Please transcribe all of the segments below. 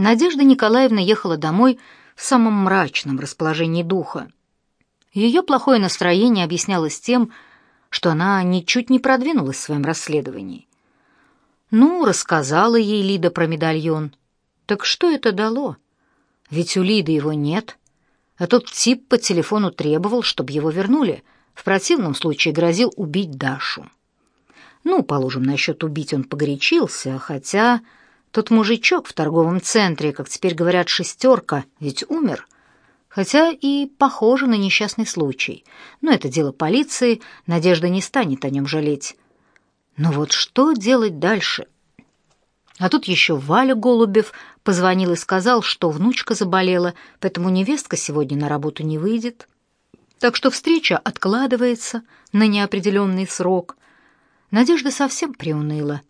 Надежда Николаевна ехала домой в самом мрачном расположении духа. Ее плохое настроение объяснялось тем, что она ничуть не продвинулась в своем расследовании. Ну, рассказала ей Лида про медальон. Так что это дало? Ведь у Лиды его нет. А тот тип по телефону требовал, чтобы его вернули. В противном случае грозил убить Дашу. Ну, положим, насчет убить он погорячился, хотя... Тот мужичок в торговом центре, как теперь говорят, шестерка, ведь умер. Хотя и похоже на несчастный случай. Но это дело полиции, Надежда не станет о нем жалеть. Но вот что делать дальше? А тут еще Валя Голубев позвонил и сказал, что внучка заболела, поэтому невестка сегодня на работу не выйдет. Так что встреча откладывается на неопределенный срок. Надежда совсем приуныла.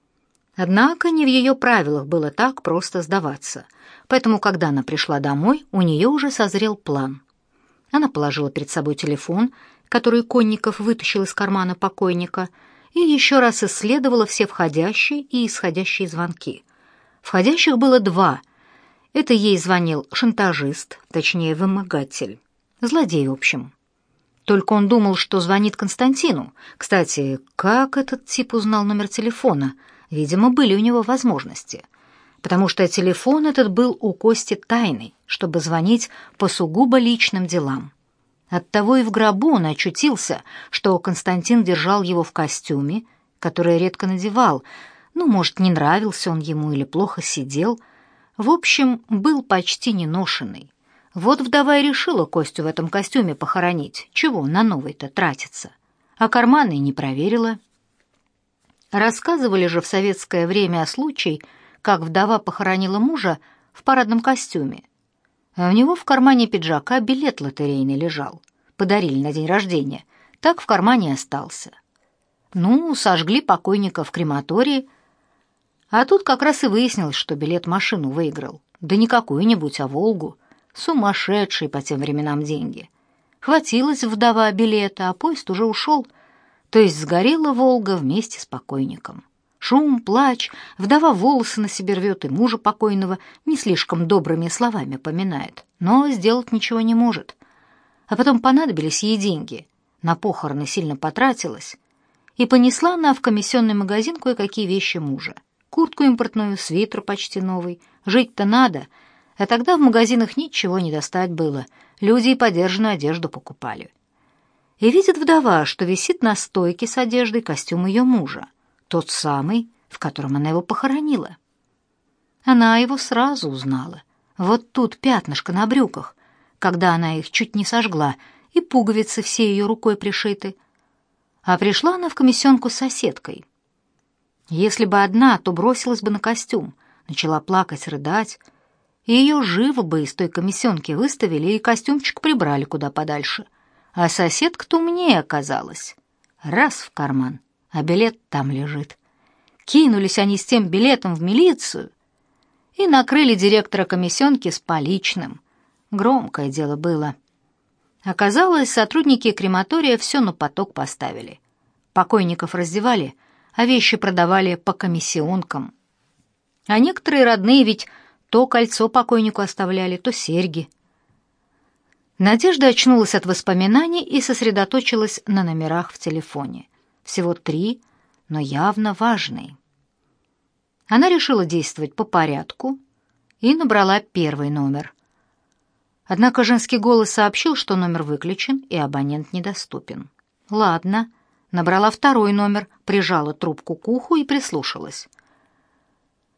Однако не в ее правилах было так просто сдаваться, поэтому, когда она пришла домой, у нее уже созрел план. Она положила перед собой телефон, который Конников вытащил из кармана покойника, и еще раз исследовала все входящие и исходящие звонки. Входящих было два. Это ей звонил шантажист, точнее, вымогатель. Злодей, в общем. Только он думал, что звонит Константину. Кстати, как этот тип узнал номер телефона — Видимо, были у него возможности, потому что телефон этот был у Кости тайный, чтобы звонить по сугубо личным делам. Оттого и в гробу он очутился, что Константин держал его в костюме, который редко надевал, ну, может, не нравился он ему или плохо сидел. В общем, был почти неношенный. Вот вдова и решила Костю в этом костюме похоронить. Чего на новый-то тратиться, А карманы не проверила. Рассказывали же в советское время о случае, как вдова похоронила мужа в парадном костюме. а У него в кармане пиджака билет лотерейный лежал. Подарили на день рождения. Так в кармане остался. Ну, сожгли покойника в крематории. А тут как раз и выяснилось, что билет машину выиграл. Да не какую-нибудь, а «Волгу». Сумасшедшие по тем временам деньги. Хватилась вдова билета, а поезд уже ушел – то есть сгорела Волга вместе с покойником. Шум, плач, вдова волосы на себе рвет и мужа покойного не слишком добрыми словами поминает, но сделать ничего не может. А потом понадобились ей деньги. На похороны сильно потратилась. И понесла она в комиссионный магазин кое-какие вещи мужа. Куртку импортную, свитер почти новый. Жить-то надо. А тогда в магазинах ничего не достать было. Люди и подержанную одежду покупали и видит вдова, что висит на стойке с одеждой костюм ее мужа, тот самый, в котором она его похоронила. Она его сразу узнала. Вот тут пятнышко на брюках, когда она их чуть не сожгла, и пуговицы все ее рукой пришиты. А пришла она в комиссионку с соседкой. Если бы одна, то бросилась бы на костюм, начала плакать, рыдать, и ее живо бы из той комиссионки выставили и костюмчик прибрали куда подальше — а соседка тумнее оказалась. Раз в карман, а билет там лежит. Кинулись они с тем билетом в милицию и накрыли директора комиссионки с поличным. Громкое дело было. Оказалось, сотрудники крематория все на поток поставили. Покойников раздевали, а вещи продавали по комиссионкам. А некоторые родные ведь то кольцо покойнику оставляли, то серьги — Надежда очнулась от воспоминаний и сосредоточилась на номерах в телефоне. Всего три, но явно важные. Она решила действовать по порядку и набрала первый номер. Однако женский голос сообщил, что номер выключен и абонент недоступен. «Ладно», — набрала второй номер, прижала трубку к уху и прислушалась.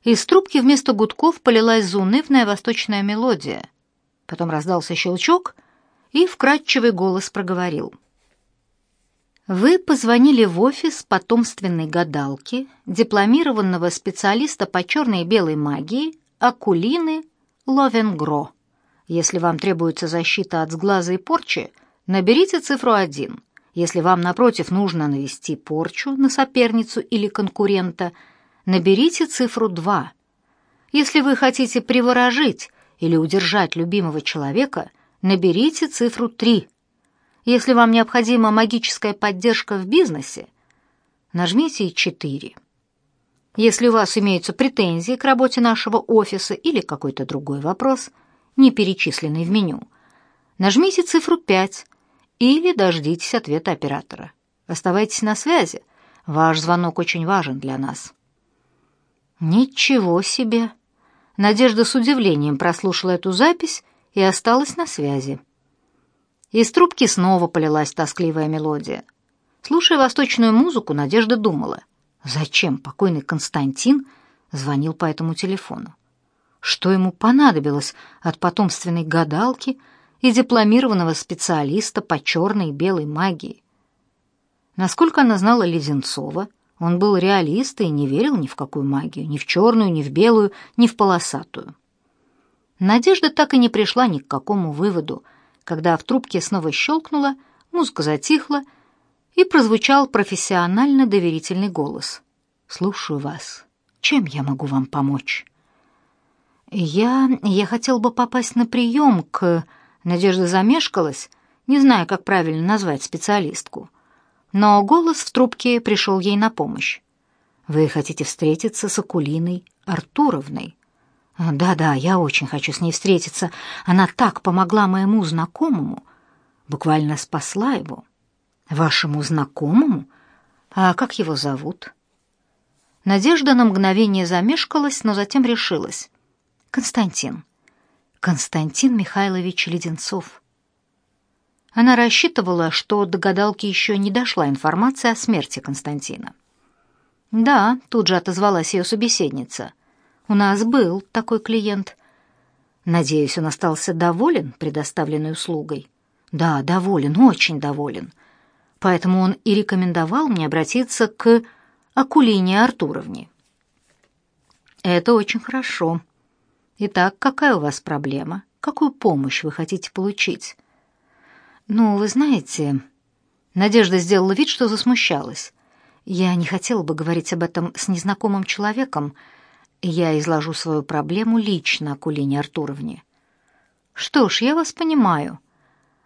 Из трубки вместо гудков полилась заунывная восточная мелодия. Потом раздался щелчок, и вкрадчивый голос проговорил. «Вы позвонили в офис потомственной гадалки, дипломированного специалиста по черной и белой магии Акулины Ловенгро. Если вам требуется защита от сглаза и порчи, наберите цифру 1. Если вам, напротив, нужно навести порчу на соперницу или конкурента, наберите цифру 2. Если вы хотите приворожить или удержать любимого человека – Наберите цифру 3. Если вам необходима магическая поддержка в бизнесе, нажмите 4. Если у вас имеются претензии к работе нашего офиса или какой-то другой вопрос, не перечисленный в меню, нажмите цифру 5 или дождитесь ответа оператора. Оставайтесь на связи. Ваш звонок очень важен для нас. Ничего себе. Надежда с удивлением прослушала эту запись и осталась на связи. Из трубки снова полилась тоскливая мелодия. Слушая восточную музыку, Надежда думала, зачем покойный Константин звонил по этому телефону? Что ему понадобилось от потомственной гадалки и дипломированного специалиста по черной и белой магии? Насколько она знала Леденцова, он был реалист и не верил ни в какую магию, ни в черную, ни в белую, ни в полосатую. Надежда так и не пришла ни к какому выводу. Когда в трубке снова щелкнула, музыка затихла, и прозвучал профессионально доверительный голос. «Слушаю вас. Чем я могу вам помочь?» «Я... я хотел бы попасть на прием к...» Надежда замешкалась, не зная, как правильно назвать специалистку. Но голос в трубке пришел ей на помощь. «Вы хотите встретиться с Акулиной Артуровной?» Да-да, я очень хочу с ней встретиться. Она так помогла моему знакомому. Буквально спасла его. Вашему знакомому? А как его зовут? Надежда на мгновение замешкалась, но затем решилась. Константин. Константин Михайлович Леденцов. Она рассчитывала, что до гадалки еще не дошла информация о смерти Константина. «Да», — тут же отозвалась ее собеседница — у нас был такой клиент. Надеюсь, он остался доволен предоставленной услугой. Да, доволен, очень доволен. Поэтому он и рекомендовал мне обратиться к Акулине Артуровне. Это очень хорошо. Итак, какая у вас проблема? Какую помощь вы хотите получить? Ну, вы знаете, Надежда сделала вид, что засмущалась. Я не хотела бы говорить об этом с незнакомым человеком, я изложу свою проблему лично Акулине Артуровне. Что ж, я вас понимаю.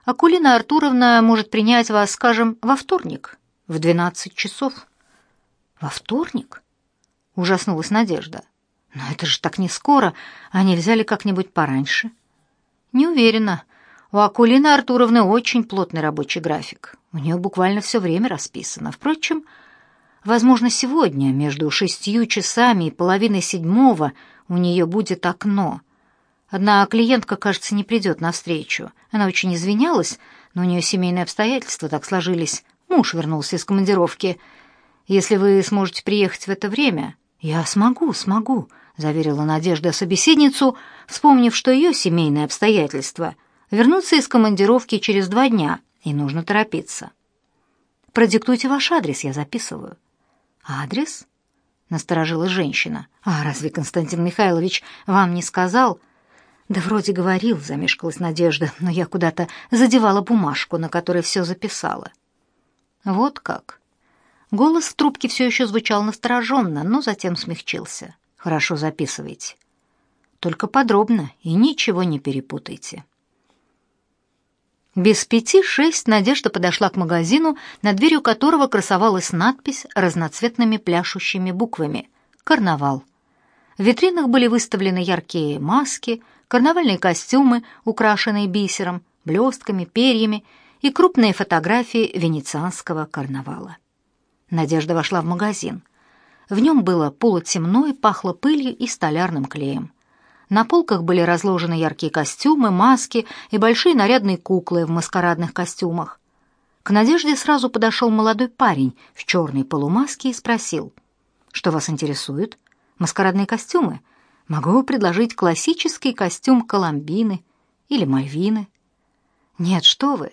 Акулина Артуровна может принять вас, скажем, во вторник, в 12 часов. Во вторник? Ужаснулась Надежда. Но это же так не скоро, а нельзя ли как-нибудь пораньше? Не уверена. У Акулины Артуровны очень плотный рабочий график. У нее буквально все время расписано. Впрочем, Возможно, сегодня между шестью часами и половиной седьмого у нее будет окно. Одна клиентка, кажется, не придет навстречу. Она очень извинялась, но у нее семейные обстоятельства так сложились. Муж вернулся из командировки. Если вы сможете приехать в это время... «Я смогу, смогу», — заверила Надежда собеседницу, вспомнив, что ее семейные обстоятельства. вернутся из командировки через два дня, и нужно торопиться». «Продиктуйте ваш адрес, я записываю». Адрес? Насторожилась женщина. А разве Константин Михайлович вам не сказал? Да вроде говорил, замешкалась Надежда, но я куда-то задевала бумажку, на которой все записала. Вот как. Голос в трубке все еще звучал настороженно, но затем смягчился. Хорошо записывайте. Только подробно и ничего не перепутайте. Без пяти шесть Надежда подошла к магазину, над дверью которого красовалась надпись разноцветными пляшущими буквами «Карнавал». В витринах были выставлены яркие маски, карнавальные костюмы, украшенные бисером, блестками, перьями и крупные фотографии венецианского карнавала. Надежда вошла в магазин. В нем было полутемно и пахло пылью и столярным клеем. На полках были разложены яркие костюмы, маски и большие нарядные куклы в маскарадных костюмах. К Надежде сразу подошел молодой парень в черной полумаске и спросил. «Что вас интересует? Маскарадные костюмы? Могу предложить классический костюм Коломбины или Мальвины». «Нет, что вы!»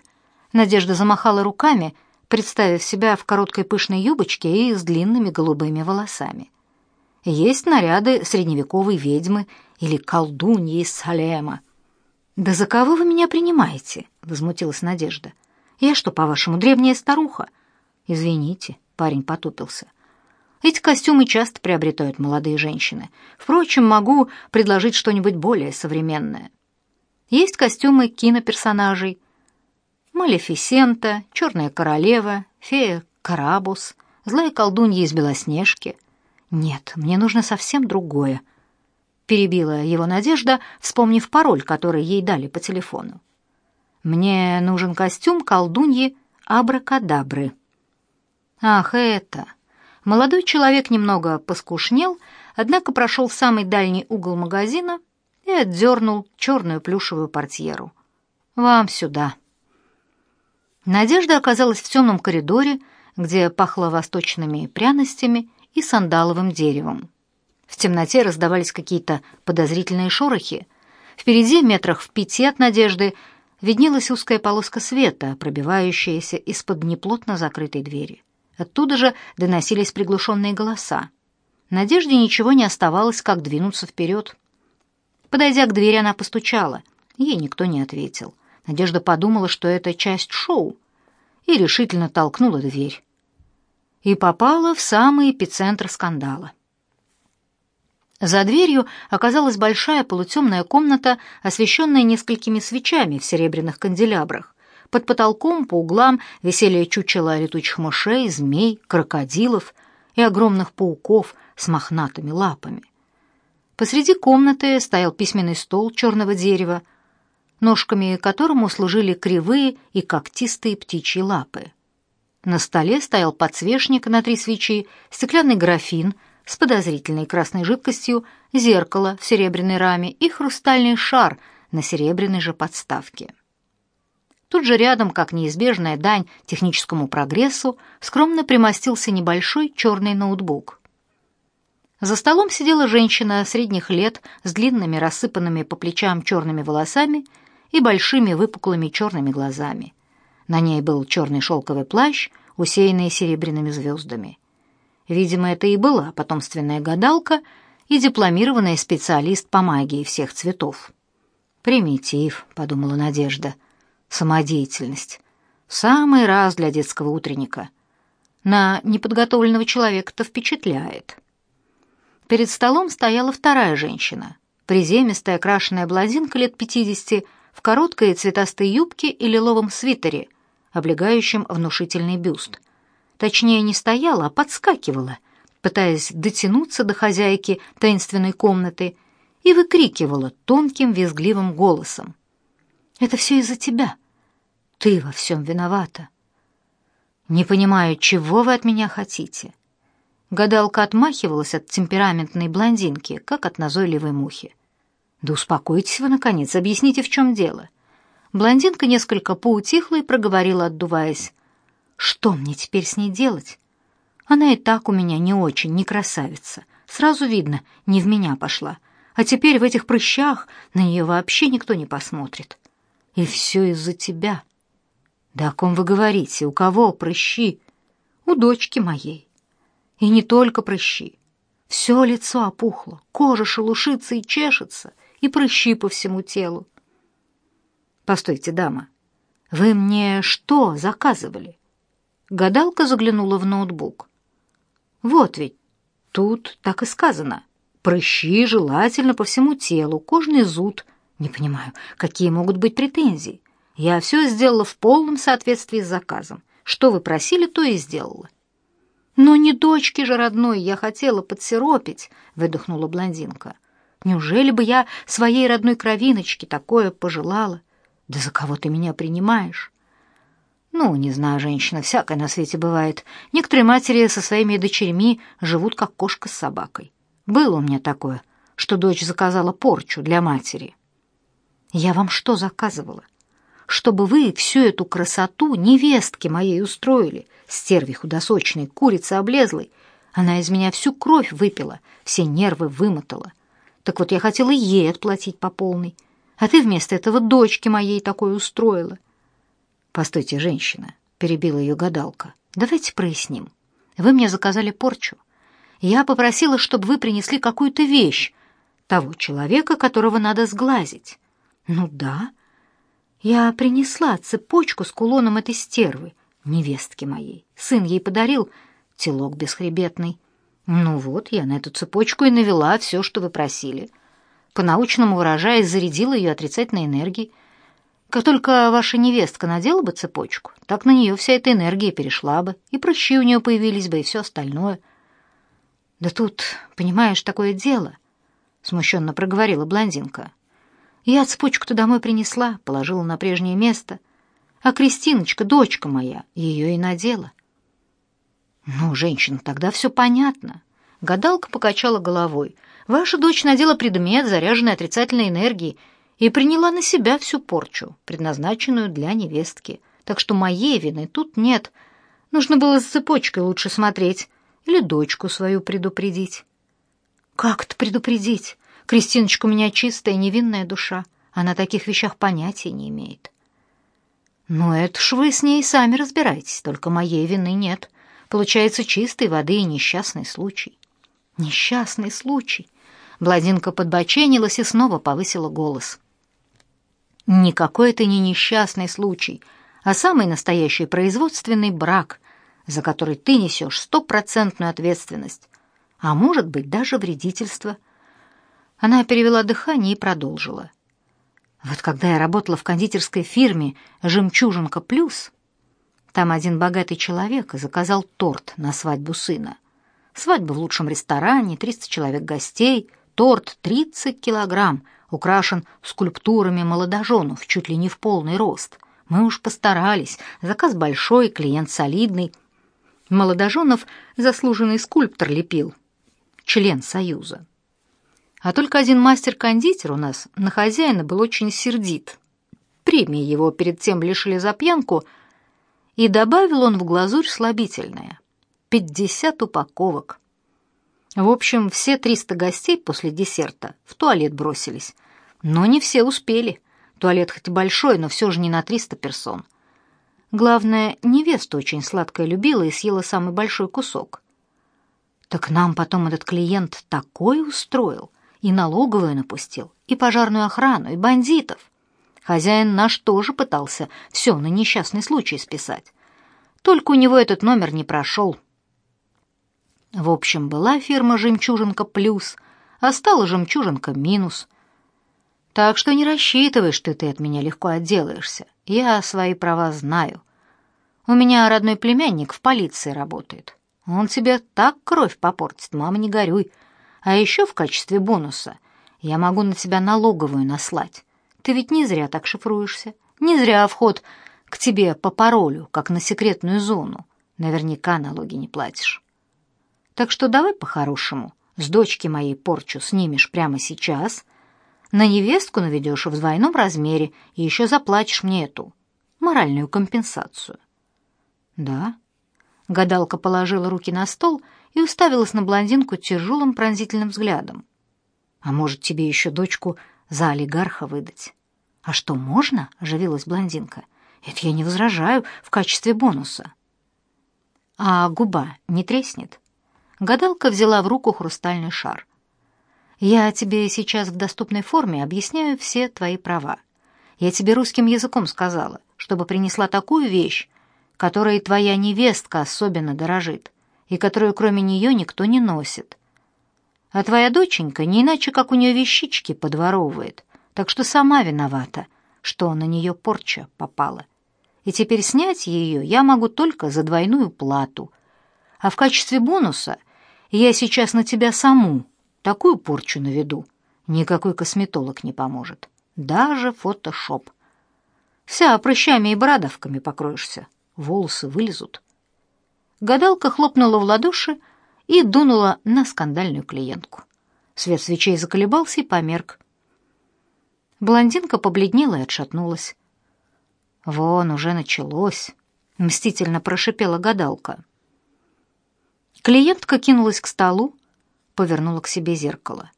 Надежда замахала руками, представив себя в короткой пышной юбочке и с длинными голубыми волосами есть наряды средневековой ведьмы или колдуньи из Салема. «Да за кого вы меня принимаете?» — возмутилась Надежда. «Я что, по-вашему, древняя старуха?» «Извините», — парень потупился. «Эти костюмы часто приобретают молодые женщины. Впрочем, могу предложить что-нибудь более современное. Есть костюмы киноперсонажей. Малефисента, Черная королева, фея Карабус, злая колдунья из Белоснежки. Нет, мне нужно совсем другое. Перебила его Надежда, вспомнив пароль, который ей дали по телефону. Мне нужен костюм колдуньи Абракадабры. Ах, это. Молодой человек немного поскушнел, однако прошел в самый дальний угол магазина и отдернул черную плюшевую портьеру. Вам сюда. Надежда оказалась в темном коридоре, где пахло восточными пряностями и сандаловым деревом. В темноте раздавались какие-то подозрительные шорохи. Впереди, метрах в пяти от надежды, виднелась узкая полоска света, пробивающаяся из-под неплотно закрытой двери. Оттуда же доносились приглушенные голоса. Надежде ничего не оставалось, как двинуться вперед. Подойдя к двери, она постучала. Ей никто не ответил. Надежда подумала, что это часть шоу, и решительно толкнула дверь и попала в самый эпицентр скандала. За дверью оказалась большая полутемная комната, освещенная несколькими свечами в серебряных канделябрах. Под потолком по углам висели чучела летучих мышей, змей, крокодилов и огромных пауков с мохнатыми лапами. Посреди комнаты стоял письменный стол черного дерева, ножками которому служили кривые и когтистые птичьи лапы. На столе стоял подсвечник на три свечи, стеклянный графин с подозрительной красной жидкостью, зеркало в серебряной раме и хрустальный шар на серебряной же подставке. Тут же рядом, как неизбежная дань техническому прогрессу, скромно примостился небольшой черный ноутбук. За столом сидела женщина средних лет с длинными рассыпанными по плечам черными волосами и большими выпуклыми черными глазами – на ней был черный шелковый плащ, усеянный серебряными звездами. Видимо, это и была потомственная гадалка и дипломированный специалист по магии всех цветов. «Примитив», — подумала Надежда. «Самодеятельность. Самый раз для детского утренника. На неподготовленного человека-то впечатляет». Перед столом стояла вторая женщина, приземистая крашеная блондинка лет пятидесяти, в короткой цветастой юбке и лиловом свитере, облегающим внушительный бюст. Точнее, не стояла, а подскакивала, пытаясь дотянуться до хозяйки таинственной комнаты и выкрикивала тонким визгливым голосом. «Это все из-за тебя. Ты во всем виновата». «Не понимаю, чего вы от меня хотите?» Гадалка отмахивалась от темпераментной блондинки, как от назойливой мухи. «Да успокойтесь вы, наконец, объясните, в чем дело». Блондинка несколько поутихла и проговорила, отдуваясь. «Что мне теперь с ней делать? Она и так у меня не очень, не красавица. Сразу видно, не в меня пошла. А теперь в этих прыщах на нее вообще никто не посмотрит. И все из-за тебя». «Да о ком вы говорите? У кого прыщи?» «У дочки моей. И не только прыщи. Все лицо опухло, кожа шелушится и чешется, и прыщи по всему телу. Постойте, дама, вы мне что заказывали? Гадалка заглянула в ноутбук. Вот ведь тут так и сказано. Прыщи желательно по всему телу, кожный зуд. Не понимаю, какие могут быть претензии. Я все сделала в полном соответствии с заказом. Что вы просили, то и сделала. «Но не дочки же родной я хотела подсиропить», — выдохнула блондинка. «Неужели бы я своей родной кровиночке такое пожелала?» Да за кого ты меня принимаешь? Ну, не знаю, женщина, всякое на свете бывает. Некоторые матери со своими дочерьми живут как кошка с собакой. Было у меня такое, что дочь заказала порчу для матери. Я вам что заказывала? Чтобы вы всю эту красоту невестки моей устроили, стерви худосочной, курица облезлой. Она из меня всю кровь выпила, все нервы вымотала. Так вот, я хотела ей отплатить по полной а ты вместо этого дочки моей такой устроила». «Постойте, женщина», — перебила ее гадалка, — «давайте проясним. Вы мне заказали порчу. Я попросила, чтобы вы принесли какую-то вещь того человека, которого надо сглазить». «Ну да. Я принесла цепочку с кулоном этой стервы, невестки моей. Сын ей подарил телок бесхребетный. Ну вот, я на эту цепочку и навела все, что вы просили» по-научному выражая, зарядила ее отрицательной энергией. Как только ваша невестка надела бы цепочку, так на нее вся эта энергия перешла бы, и прыщи у нее появились бы, и все остальное. «Да тут, понимаешь, такое дело», — смущенно проговорила блондинка. «Я цепочку-то домой принесла, положила на прежнее место, а Кристиночка, дочка моя, ее и надела». «Ну, женщина, тогда все понятно», Гадалка покачала головой. «Ваша дочь надела предмет, заряженный отрицательной энергией, и приняла на себя всю порчу, предназначенную для невестки. Так что моей вины тут нет. Нужно было с цепочкой лучше смотреть или дочку свою предупредить». «Как это предупредить? Кристиночка у меня чистая, невинная душа. Она таких вещах понятия не имеет». «Ну, это ж вы с ней сами разбирайтесь, только моей вины нет. Получается, чистой воды и несчастный случай». Несчастный случай. Блондинка подбоченилась и снова повысила голос. Никакой это не несчастный случай, а самый настоящий производственный брак, за который ты несешь стопроцентную ответственность, а может быть даже вредительство. Она перевела дыхание и продолжила. Вот когда я работала в кондитерской фирме «Жемчужинка плюс», там один богатый человек заказал торт на свадьбу сына. Свадьба в лучшем ресторане, 30 человек гостей, торт 30 килограмм, украшен скульптурами молодоженов, чуть ли не в полный рост. Мы уж постарались, заказ большой, клиент солидный. Молодоженов заслуженный скульптор лепил, член Союза. А только один мастер-кондитер у нас на хозяина был очень сердит. Премии его перед тем лишили за пьянку, и добавил он в глазурь слабительное пятьдесят упаковок. В общем, все триста гостей после десерта в туалет бросились. Но не все успели. Туалет хоть и большой, но все же не на триста персон. Главное, невеста очень сладкое любила и съела самый большой кусок. Так нам потом этот клиент такое устроил. И налоговую напустил, и пожарную охрану, и бандитов. Хозяин наш тоже пытался все на несчастный случай списать. Только у него этот номер не прошел. В общем, была фирма «Жемчужинка плюс», а стала «Жемчужинка минус». Так что не рассчитывай, что ты от меня легко отделаешься. Я свои права знаю. У меня родной племянник в полиции работает. Он тебе так кровь попортит, мама, не горюй. А еще в качестве бонуса я могу на тебя налоговую наслать. Ты ведь не зря так шифруешься. Не зря вход к тебе по паролю, как на секретную зону. Наверняка налоги не платишь. Так что давай по-хорошему, с дочки моей порчу снимешь прямо сейчас, на невестку наведешь в двойном размере и еще заплатишь мне эту моральную компенсацию». «Да?» Гадалка положила руки на стол и уставилась на блондинку тяжелым пронзительным взглядом. «А может, тебе еще дочку за олигарха выдать?» «А что, можно?» — оживилась блондинка. «Это я не возражаю в качестве бонуса». «А губа не треснет?» Гадалка взяла в руку хрустальный шар. «Я тебе сейчас в доступной форме объясняю все твои права. Я тебе русским языком сказала, чтобы принесла такую вещь, которой твоя невестка особенно дорожит, и которую кроме нее никто не носит. А твоя доченька не иначе, как у нее вещички подворовывает, так что сама виновата, что на нее порча попала. И теперь снять ее я могу только за двойную плату. А в качестве бонуса — я сейчас на тебя саму такую порчу наведу. Никакой косметолог не поможет. Даже фотошоп. Вся прыщами и бородавками покроешься. Волосы вылезут. Гадалка хлопнула в ладоши и дунула на скандальную клиентку. Свет свечей заколебался и померк. Блондинка побледнела и отшатнулась. «Вон, уже началось!» — мстительно прошипела гадалка. Клиентка кинулась к столу, повернула к себе зеркало.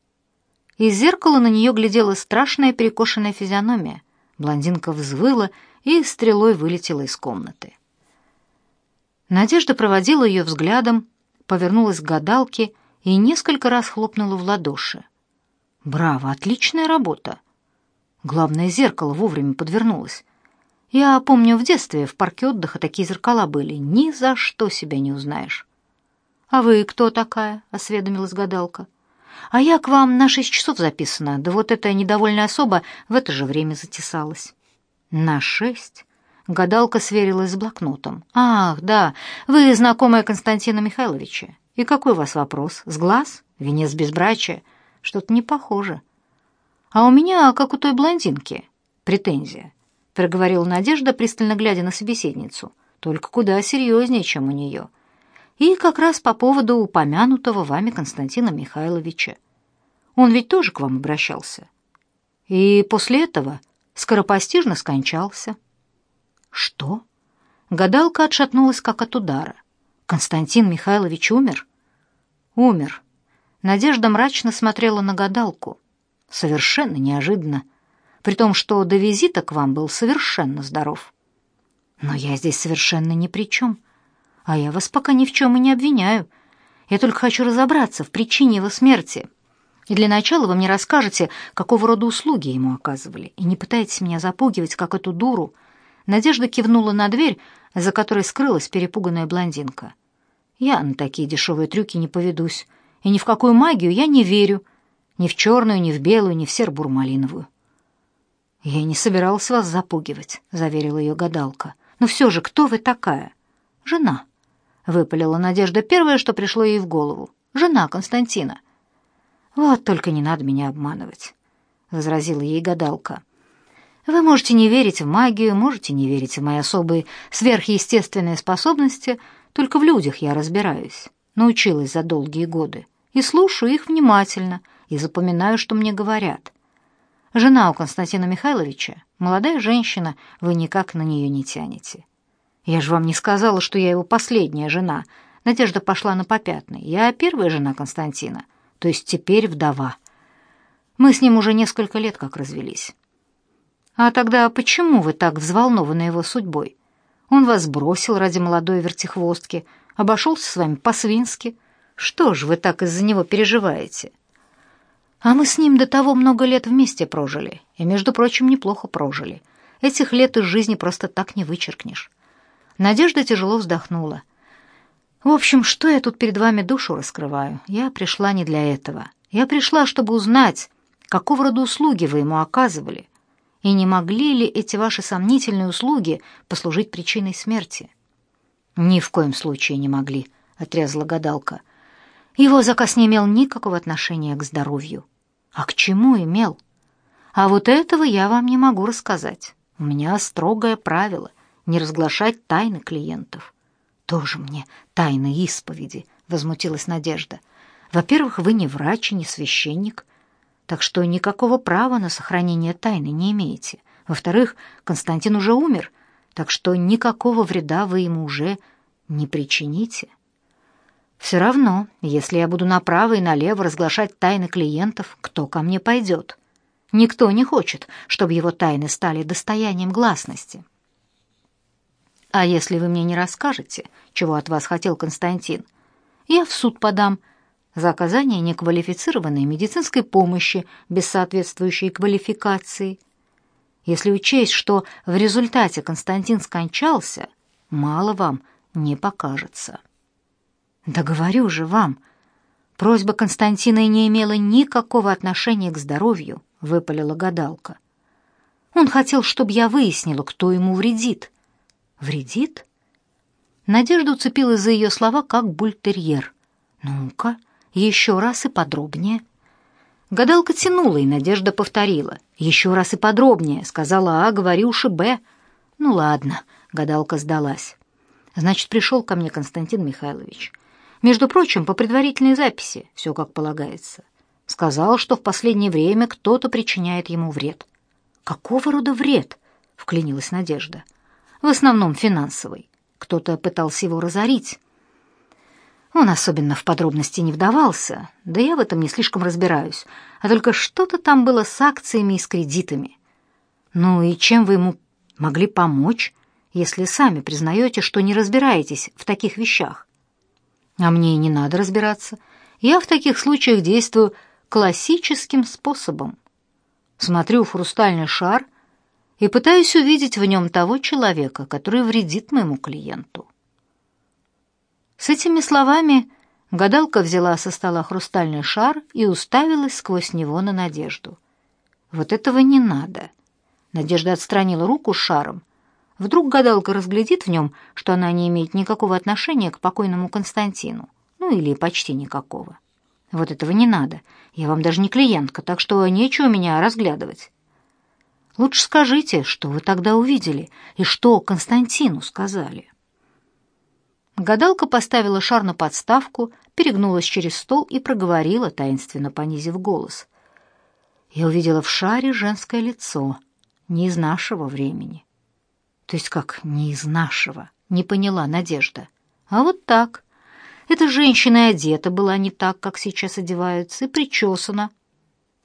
Из зеркала на нее глядела страшная перекошенная физиономия. Блондинка взвыла и стрелой вылетела из комнаты. Надежда проводила ее взглядом, повернулась к гадалке и несколько раз хлопнула в ладоши. «Браво! Отличная работа!» Главное, зеркало вовремя подвернулось. Я помню, в детстве в парке отдыха такие зеркала были. Ни за что себя не узнаешь. «А вы кто такая?» — осведомилась гадалка. «А я к вам на шесть часов записана, да вот эта недовольная особа в это же время затесалась». «На шесть?» — гадалка сверилась с блокнотом. «Ах, да, вы знакомая Константина Михайловича. И какой у вас вопрос? С глаз? Венец безбрачия? Что-то не похоже». «А у меня, как у той блондинки, претензия», — проговорила Надежда, пристально глядя на собеседницу. «Только куда серьезнее, чем у нее». И как раз по поводу упомянутого вами Константина Михайловича. Он ведь тоже к вам обращался. И после этого скоропостижно скончался. Что? Гадалка отшатнулась как от удара. Константин Михайлович умер? Умер. Надежда мрачно смотрела на гадалку. Совершенно неожиданно. При том, что до визита к вам был совершенно здоров. Но я здесь совершенно ни при чем. — а я вас пока ни в чем и не обвиняю. Я только хочу разобраться в причине его смерти. И для начала вы мне расскажете, какого рода услуги ему оказывали, и не пытайтесь меня запугивать, как эту дуру». Надежда кивнула на дверь, за которой скрылась перепуганная блондинка. «Я на такие дешевые трюки не поведусь, и ни в какую магию я не верю, ни в черную, ни в белую, ни в сербурмалиновую». «Я не собиралась вас запугивать», — заверила ее гадалка. Ну «Но все же, кто вы такая?» «Жена», Выпалила Надежда первое, что пришло ей в голову. Жена Константина. «Вот только не надо меня обманывать», — возразила ей гадалка. «Вы можете не верить в магию, можете не верить в мои особые сверхъестественные способности, только в людях я разбираюсь, научилась за долгие годы, и слушаю их внимательно, и запоминаю, что мне говорят. Жена у Константина Михайловича, молодая женщина, вы никак на нее не тянете. Я же вам не сказала, что я его последняя жена. Надежда пошла на попятный. Я первая жена Константина, то есть теперь вдова. Мы с ним уже несколько лет как развелись. А тогда почему вы так взволнованы его судьбой? Он вас бросил ради молодой вертихвостки, обошелся с вами по-свински. Что ж вы так из-за него переживаете? А мы с ним до того много лет вместе прожили, и, между прочим, неплохо прожили. Этих лет из жизни просто так не вычеркнешь. Надежда тяжело вздохнула. «В общем, что я тут перед вами душу раскрываю? Я пришла не для этого. Я пришла, чтобы узнать, какого рода услуги вы ему оказывали, и не могли ли эти ваши сомнительные услуги послужить причиной смерти?» «Ни в коем случае не могли», — отрезала гадалка. «Его заказ не имел никакого отношения к здоровью». «А к чему имел?» «А вот этого я вам не могу рассказать. У меня строгое правило не разглашать тайны клиентов. Тоже мне тайны исповеди, возмутилась Надежда. Во-первых, вы не врач и не священник, так что никакого права на сохранение тайны не имеете. Во-вторых, Константин уже умер, так что никакого вреда вы ему уже не причините. Все равно, если я буду направо и налево разглашать тайны клиентов, кто ко мне пойдет? Никто не хочет, чтобы его тайны стали достоянием гласности. А если вы мне не расскажете, чего от вас хотел Константин, я в суд подам за оказание неквалифицированной медицинской помощи без соответствующей квалификации. Если учесть, что в результате Константин скончался, мало вам не покажется. Да говорю же вам, просьба Константина не имела никакого отношения к здоровью, выпалила гадалка. Он хотел, чтобы я выяснила, кто ему вредит. Вредит?» Надежда уцепилась за ее слова, как бультерьер. «Ну-ка, еще раз и подробнее». Гадалка тянула, и Надежда повторила. «Еще раз и подробнее», — сказала А, говоривши Б. «Ну ладно», — гадалка сдалась. «Значит, пришел ко мне Константин Михайлович. Между прочим, по предварительной записи, все как полагается. Сказал, что в последнее время кто-то причиняет ему вред». «Какого рода вред?» — вклинилась Надежда. — в основном финансовый. Кто-то пытался его разорить. Он особенно в подробности не вдавался, да я в этом не слишком разбираюсь, а только что-то там было с акциями и с кредитами. Ну и чем вы ему могли помочь, если сами признаете, что не разбираетесь в таких вещах? А мне и не надо разбираться. Я в таких случаях действую классическим способом. Смотрю в хрустальный шар — и пытаюсь увидеть в нем того человека, который вредит моему клиенту. С этими словами гадалка взяла со стола хрустальный шар и уставилась сквозь него на Надежду. «Вот этого не надо!» Надежда отстранила руку с шаром. Вдруг гадалка разглядит в нем, что она не имеет никакого отношения к покойному Константину. Ну или почти никакого. «Вот этого не надо. Я вам даже не клиентка, так что нечего меня разглядывать». Лучше скажите, что вы тогда увидели и что Константину сказали. Гадалка поставила шар на подставку, перегнулась через стол и проговорила, таинственно понизив голос. Я увидела в шаре женское лицо, не из нашего времени. То есть как не из нашего, не поняла Надежда. А вот так. Эта женщина одета была не так, как сейчас одеваются, и причесана.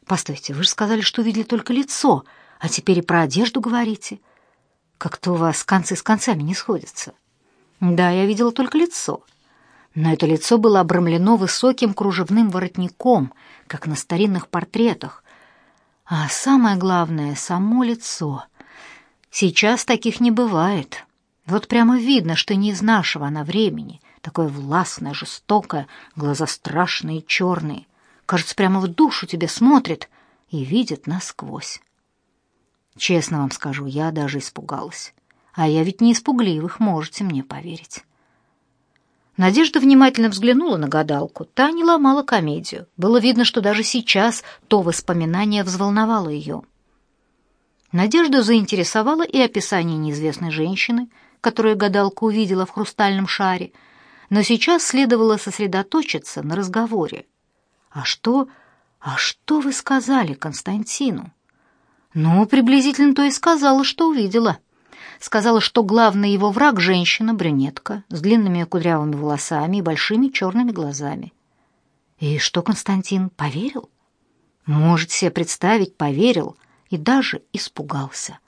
Постойте, вы же сказали, что видели только лицо, а теперь и про одежду говорите. Как-то у вас концы с концами не сходятся. Да, я видела только лицо. Но это лицо было обрамлено высоким кружевным воротником, как на старинных портретах. А самое главное — само лицо. Сейчас таких не бывает. Вот прямо видно, что не из нашего она времени. Такое властное, жестокое, глаза страшные, черные. Кажется, прямо в душу тебе смотрит и видит насквозь. Честно вам скажу, я даже испугалась. А я ведь не испугливых, можете мне поверить. Надежда внимательно взглянула на гадалку. Та не ломала комедию. Было видно, что даже сейчас то воспоминание взволновало ее. Надежда заинтересовало и описание неизвестной женщины, которую гадалка увидела в хрустальном шаре, но сейчас следовало сосредоточиться на разговоре. «А что... а что вы сказали Константину?» Ну, приблизительно то и сказала, что увидела. Сказала, что главный его враг – женщина-брюнетка с длинными кудрявыми волосами и большими черными глазами. И что Константин поверил? Может себе представить, поверил и даже испугался.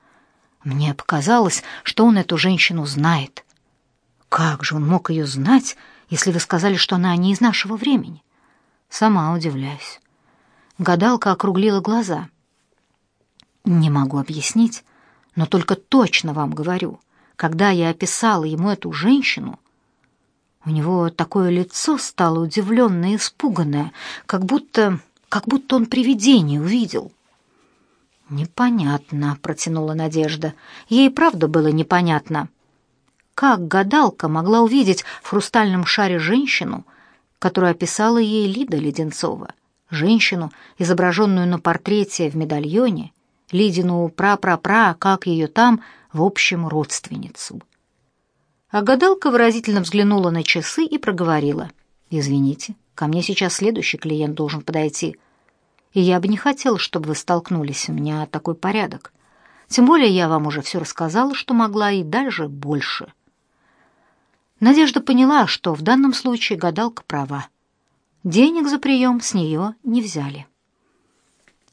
Мне показалось, что он эту женщину знает. Как же он мог ее знать, если вы сказали, что она не из нашего времени? Сама удивляюсь. Гадалка округлила глаза – не могу объяснить, но только точно вам говорю, когда я описала ему эту женщину, у него такое лицо стало удивленное и испуганное, как будто, как будто он привидение увидел. «Непонятно», — протянула Надежда. Ей правда было непонятно. Как гадалка могла увидеть в хрустальном шаре женщину, которую описала ей Лида Леденцова, женщину, изображенную на портрете в медальоне, Лидину пра-пра-пра, как ее там, в общем, родственницу. А гадалка выразительно взглянула на часы и проговорила. «Извините, ко мне сейчас следующий клиент должен подойти. И я бы не хотела, чтобы вы столкнулись, у меня такой порядок. Тем более я вам уже все рассказала, что могла, и дальше больше». Надежда поняла, что в данном случае гадалка права. Денег за прием с нее не взяли.